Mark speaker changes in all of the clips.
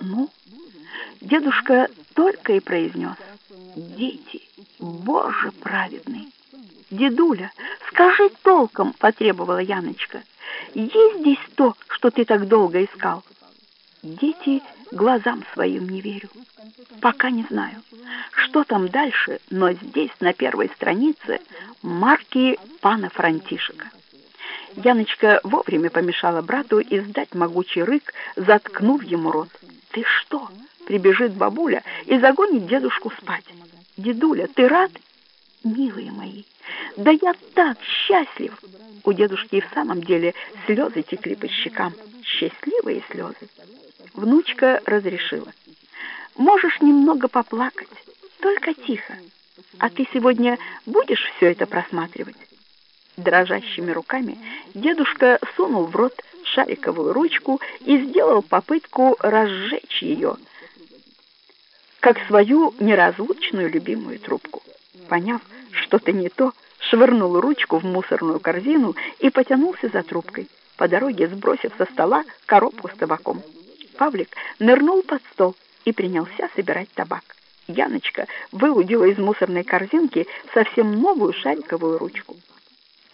Speaker 1: Ну, дедушка только и произнес. Дети, Боже праведный! Дедуля, скажи толком, потребовала Яночка. Есть здесь то, что ты так долго искал? Дети, глазам своим не верю. Пока не знаю, что там дальше, но здесь на первой странице марки пана Франтишека. Яночка вовремя помешала брату издать могучий рык, заткнув ему рот. «Ты что?» — прибежит бабуля и загонит дедушку спать. «Дедуля, ты рад?» «Милые мои, да я так счастлив!» У дедушки и в самом деле слезы текли по щекам, счастливые слезы. Внучка разрешила. «Можешь немного поплакать, только тихо. А ты сегодня будешь все это просматривать?» Дрожащими руками дедушка сунул в рот шариковую ручку и сделал попытку разжечь ее, как свою неразлучную любимую трубку. Поняв что-то не то, швырнул ручку в мусорную корзину и потянулся за трубкой, по дороге сбросив со стола коробку с табаком. Павлик нырнул под стол и принялся собирать табак. Яночка выудила из мусорной корзинки совсем новую шариковую ручку.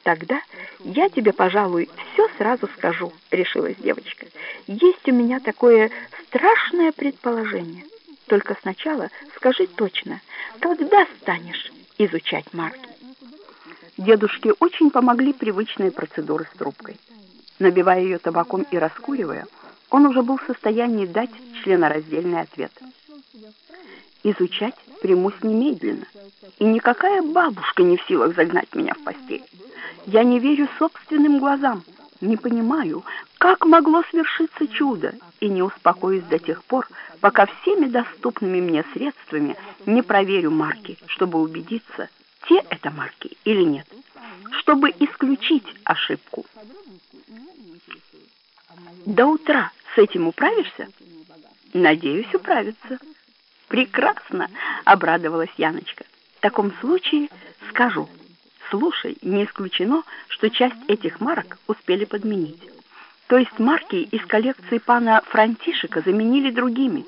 Speaker 1: «Тогда я тебе, пожалуй, все сразу скажу», — решилась девочка. «Есть у меня такое страшное предположение. Только сначала скажи точно, когда станешь изучать марки?» Дедушке очень помогли привычные процедуры с трубкой. Набивая ее табаком и раскуривая, он уже был в состоянии дать членораздельный ответ. «Изучать примусь немедленно, и никакая бабушка не в силах загнать меня в постель». Я не верю собственным глазам, не понимаю, как могло свершиться чудо, и не успокоюсь до тех пор, пока всеми доступными мне средствами не проверю марки, чтобы убедиться, те это марки или нет, чтобы исключить ошибку. До утра с этим управишься? Надеюсь, управиться. Прекрасно, обрадовалась Яночка. В таком случае скажу. Слушай, не исключено, что часть этих марок успели подменить. То есть марки из коллекции пана Франтишека заменили другими.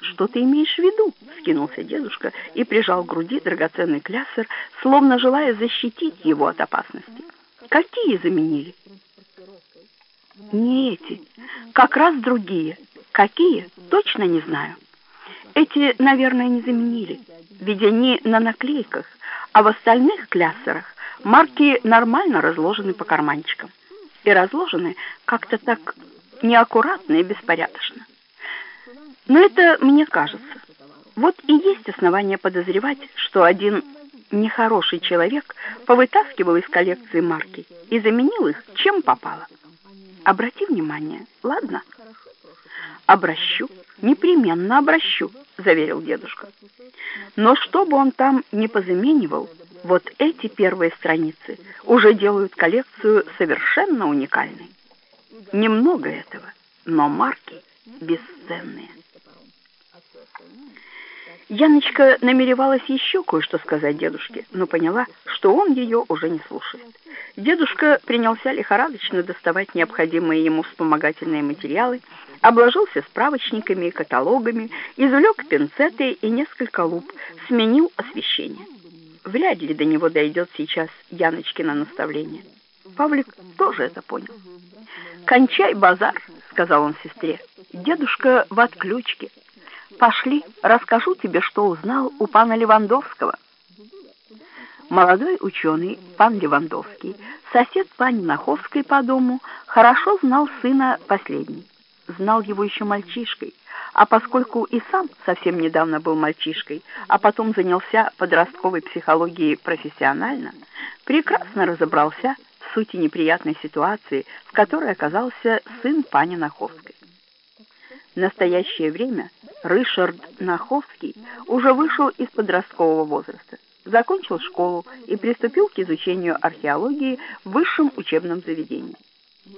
Speaker 1: «Что ты имеешь в виду?» — скинулся дедушка и прижал к груди драгоценный клясер, словно желая защитить его от опасности. «Какие заменили?» «Не эти, как раз другие. Какие, точно не знаю. Эти, наверное, не заменили, ведь они на наклейках, а в остальных кляссерах марки нормально разложены по карманчикам. И разложены как-то так неаккуратно и беспорядочно. Но это мне кажется. Вот и есть основания подозревать, что один нехороший человек повытаскивал из коллекции марки и заменил их чем попало. Обрати внимание, ладно? Обращу, непременно обращу, заверил дедушка. Но что бы он там ни позаменивал, вот эти первые страницы уже делают коллекцию совершенно уникальной. Немного этого, но марки бесценные. Яночка намеревалась еще кое-что сказать дедушке, но поняла, что он ее уже не слушает. Дедушка принялся лихорадочно доставать необходимые ему вспомогательные материалы, обложился справочниками и каталогами, извлек пинцеты и несколько луп, сменил освещение. Вряд ли до него дойдет сейчас Яночкино наставление. Павлик тоже это понял. «Кончай базар», — сказал он сестре. «Дедушка в отключке. Пошли, расскажу тебе, что узнал у пана Левандовского». Молодой ученый, пан Левандовский, сосед пани Наховской по дому, хорошо знал сына последней. Знал его еще мальчишкой, а поскольку и сам совсем недавно был мальчишкой, а потом занялся подростковой психологией профессионально, прекрасно разобрался в сути неприятной ситуации, в которой оказался сын пани Наховской. В настоящее время Ришард Наховский уже вышел из подросткового возраста закончил школу и приступил к изучению археологии в высшем учебном заведении.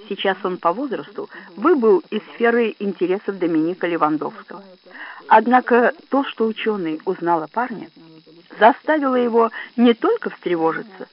Speaker 1: Сейчас он по возрасту выбыл из сферы интересов Доминика Левандовского. Однако то, что ученый узнал о парне, заставило его не только встревожиться,